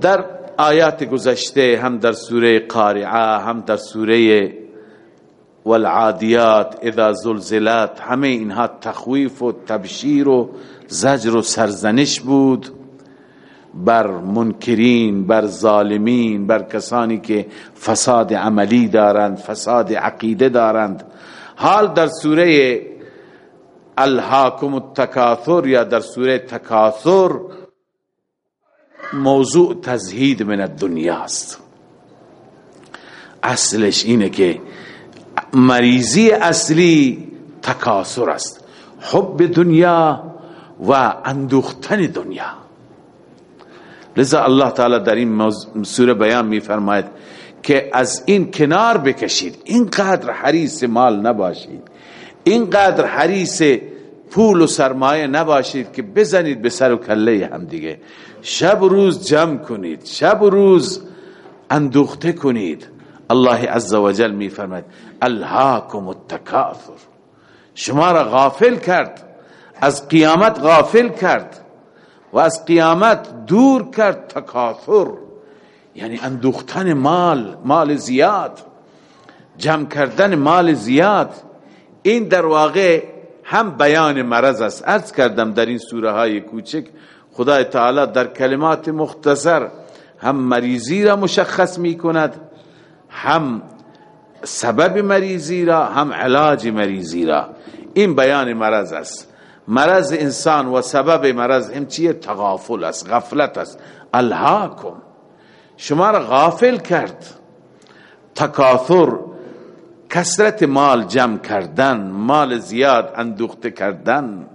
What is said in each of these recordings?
در آیات گذشته هم در سوره قارعه هم در سوره والعادیات اذا زلزلات همه اینها تخویف و تبشیر و زجر و سرزنش بود بر منکرین بر ظالمین بر کسانی که فساد عملی دارند فساد عقیده دارند. حال در سوره الهاکم التکاثر یا در سوره تکاثر موضوع تزهید من الدنیا است. اصلش اینه که مریضی اصلی تکاثر است. حب دنیا و اندوختن دنیا. لذا الله تعالی در این سوره بیان می فرماید که از این کنار بکشید. اینقدر حریص مال نباشید. اینقدر حریص پول و سرمایه نباشید که بزنید به سر و کله هم دیگه. شب و روز جمع کنید. شب و روز اندوخته کنید. الله عز و جل می فرماید الهاکم التکاثر. شما را غافل کرد. از قیامت غافل کرد. و از قیامت دور کرد تکاثر. یعنی اندوختن مال مال زیاد. جمع کردن مال زیاد. این در واقع هم بیان مرض است. ارز کردم در این سوره های کوچک خدای تعالی در کلمات مختصر هم مریضی را مشخص می کند هم سبب مریضی را هم علاج مریضی را. این بیان مرض است. مرض انسان و سبب مرض هم چیه؟ تغافل است غفلت است. الهاکم. شما را غافل کرد. تکاثر کسرت مال جمع کردن مال زیاد اندوخته کردن.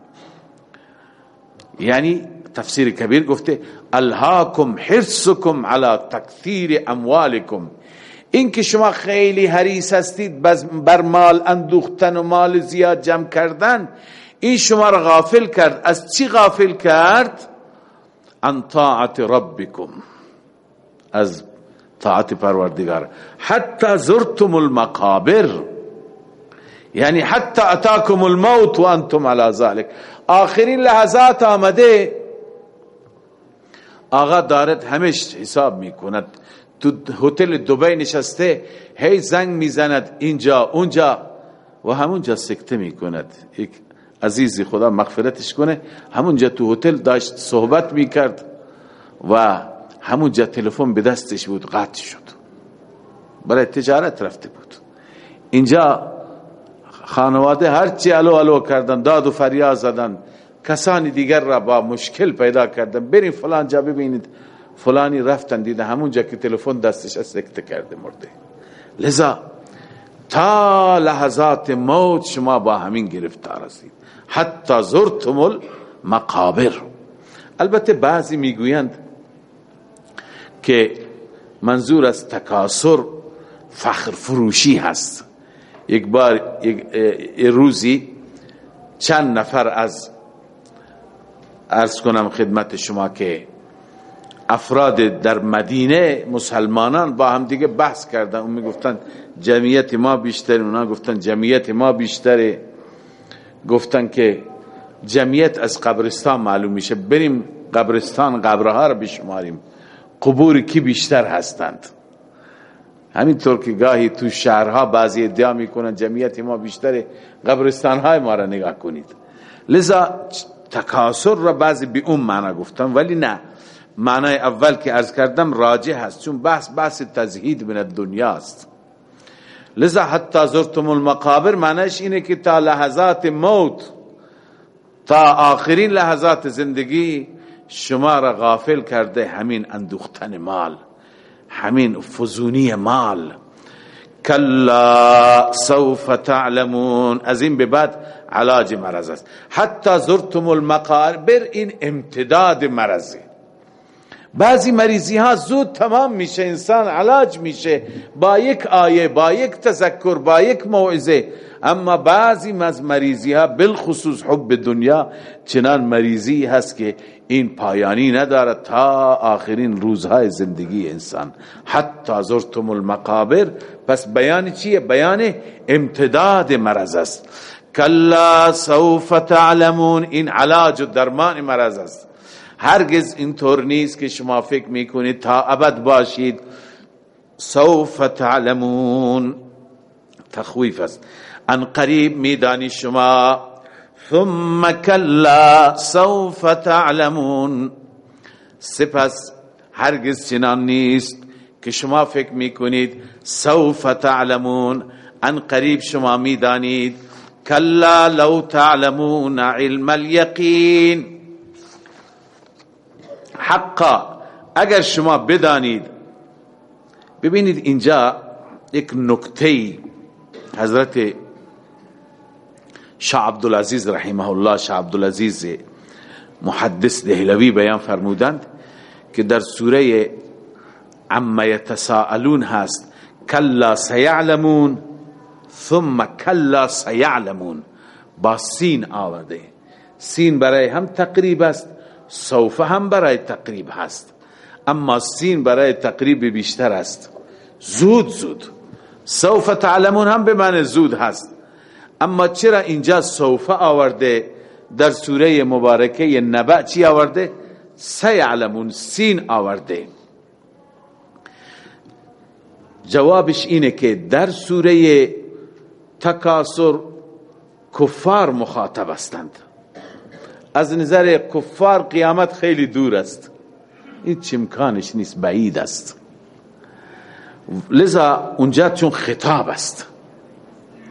یعنی تفسیر کبیر گفته الهاکم حرسکم على تکثیر اموالکم. این که شما خیلی حریص هستید بر مال اندوختن و مال زیاد جمع کردن این شما را غافل کرد. از چی غافل کرد؟ ان طاعت ربکم. از طاعت پروردگار. حتی زرتم المقابر. یعنی حتی اتاکم الموت و انتم على ذلك آخرین لحظات آمده. آقا دارد همش حساب می‌کند. تو هتل دبی نشسته هی زنگ می‌زند اینجا اونجا. و همونجا سکته می‌کند. یک عزیزی خدا مغفرتش کنه. همونجا تو هتل داشت صحبت می‌کرد و همونجا تلفن به دستش بود قطع شد. برای تجارت رفته بود. اینجا خانواده هرچی الو الو کردن داد و فریاد زدن. کسانی دیگر را با مشکل پیدا کردن. برین فلان جا ببینید. فلانی رفتن دیده همونجا که تلفن دستش سکته کرده مرده. لذا تا لحظات موت شما با همین گرفتار هستید. حتی زرتم المقابر. البته بعضی می‌گویند که منظور از تکاسر فخر فروشی هست. یک بار یک روزی چند نفر از ارز کنم خدمت شما که افراد در مدینه مسلمانان با هم دیگه بحث کردن. اون می‌گفتن جمعیت ما بیشتر اونا گفتن جمعیت ما بیشتره. گفتن که جمعیت از قبرستان معلوم میشه. بریم قبرستان قبرها رو بشماریم. قبور کی بیشتر هستند. همینطور که گاهی تو شهرها بعضی ادعا می‌کنن جمعیت ما بیشتره قبرستان های ما را نگاه کنید. لذا تکاسر را بعضی به اون معنا گفتن ولی نه. معنای اول که ارز کردم راجع هست چون بحث بحث تزهید من الدنیا است. لذا حتی زرتم المقابر معنیش اینه که تا لحظات موت تا آخرین لحظات زندگی شما را غافل کرده همین اندوختن مال همین فزونی مال. کلا سوف تعلمون. از این به بعد علاج مرض است. حتی زرتم المقابر این امتداد مرضه بعضی مریضی ها زود تمام میشه انسان علاج میشه. با یک آیه با یک تذکر با یک موعظه. اما بعضی از مریضی ها بالخصوص حب دنیا چنان مریضی هست که این پایانی ندارد تا آخرین روزهای زندگی انسان. حتی زرتم المقابر. پس بیان چیه؟ بیان امتداد مرض است. کلا سوف تعلمون این علاج و درمان مرض است. هرگز اینطور نیست که شما فکر می‌کنید تا ابد باشید. سوف تعلمون. تخویف است. ان قریب میدانی شما. ثم کلا سوف تعلمون. سپس هرگز چنان نیست که شما فکر می‌کنید سوف تعلمون. ان قریب شما می‌دانید. کلا لو تعلمون علم الیقین. حقا. اگر شما بدانید ببینید اینجا یک نکته حضرت شاه عبدالعزیز رحمه الله شاه عبدالعزیز محدث دهلوی بیان فرمودند که در سوره عما یتساءلون هست کلا سیعلمون ثم کلا سیعلمون. با سین آورده. سین برای هم تقریب است. سوف هم برای تقریب هست. اما سین برای تقریب بیشتر است. زود زود. سوف تعلمون هم به معنی زود هست. اما چرا اینجا سوف آورده؟ در سوره مبارکه نبع چی آورده؟ سیعلمون سین آورده. جوابش اینه که در سوره تکاسر کفار مخاطب هستند. از نظر کفار قیامت خیلی دور است. این چمکانش نیست بعید است. لذا اونجا چون خطاب است.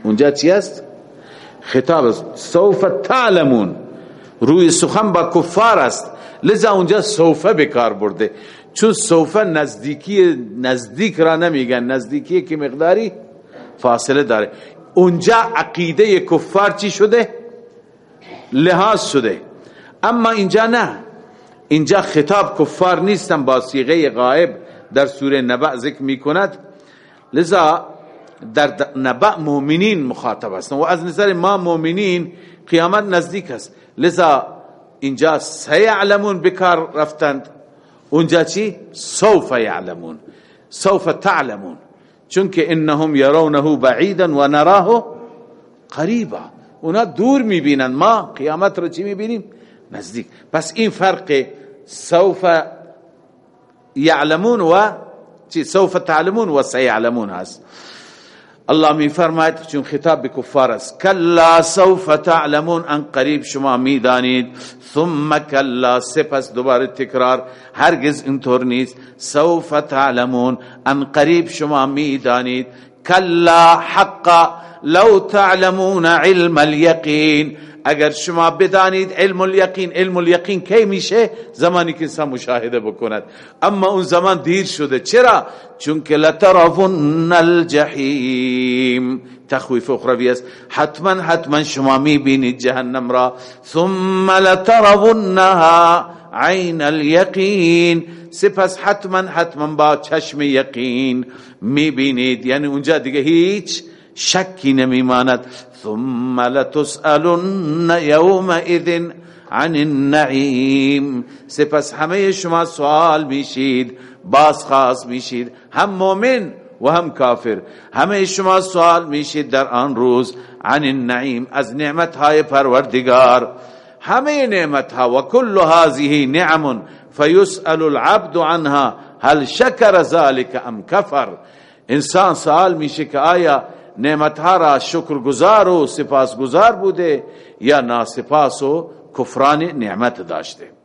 اونجا چی است؟ خطاب است. سوف تعلمون. روی سخن با کفار است. لذا اونجا سوفه بکار برده. چون سوفه نزدیکی نزدیک را نمیگن. نزدیکی که مقداری فاصله داره. اونجا عقیده کفار چی شده؟ لحاظ شده. اما اینجا نه. اینجا خطاب کفار نیستن با سیغه غائب در سوره نبع ذکر می کند لذا در نبع مؤمنین مخاطب هستن و از نظر ما مؤمنین قیامت نزدیک است. لذا اینجا سیعلمون بکار رفتند. اونجا چی؟ سوف یعلمون. سوف تعلمون. چونکه انهم یرونه بعیدا و نراه قریبا. اونا دور می‌بینن. ما قیامت رو چی می‌بینیم؟ نزدیک. پس این فرق سوف یعلمون و چی؟ سوف تعلمون و سیعلمون هست. الله می فرماید چون خطاب به کفار است کلا سوف تعلمون ان قریب شما میدانید. ثم کلا سپس دوباره تکرار هرگز اینطور نیست. سوف تعلمون ان قریب شما میدانید. کلا حقا لو تعلمون علم اليقین اگر شما بدانید علم الیقین علم الیقین کی میشه؟ زمانی که انسان مشاهده بکند. اما اون زمان دیر شده. چرا؟ چون که لترون الجحیم. تخویف اخروی است. حتما حتما شما می‌بینید جهنم را. ثم لترونها عین الیقین. سپس حتما حتما با چشم یقین می‌بینید. یعنی اونجا دیگه هیچ شکی نمیماند. ثم لتسألن يومئذ عن النعیم سپس همه شما سوال میشید باز خاص میشید هم مؤمن و هم کافر. همه شما سوال میشید در آن روز عن النعیم از نعمت های پروردگار. همه نعمت ها و کل هذه نعم فيسأل العبد عنها هل شکر ذلك ام کفر؟ انسان سوال میشه که آیا نعمتها را شکرگزار و سپاسگزار بوده یا ناسپاس و کفران نعمت داشته.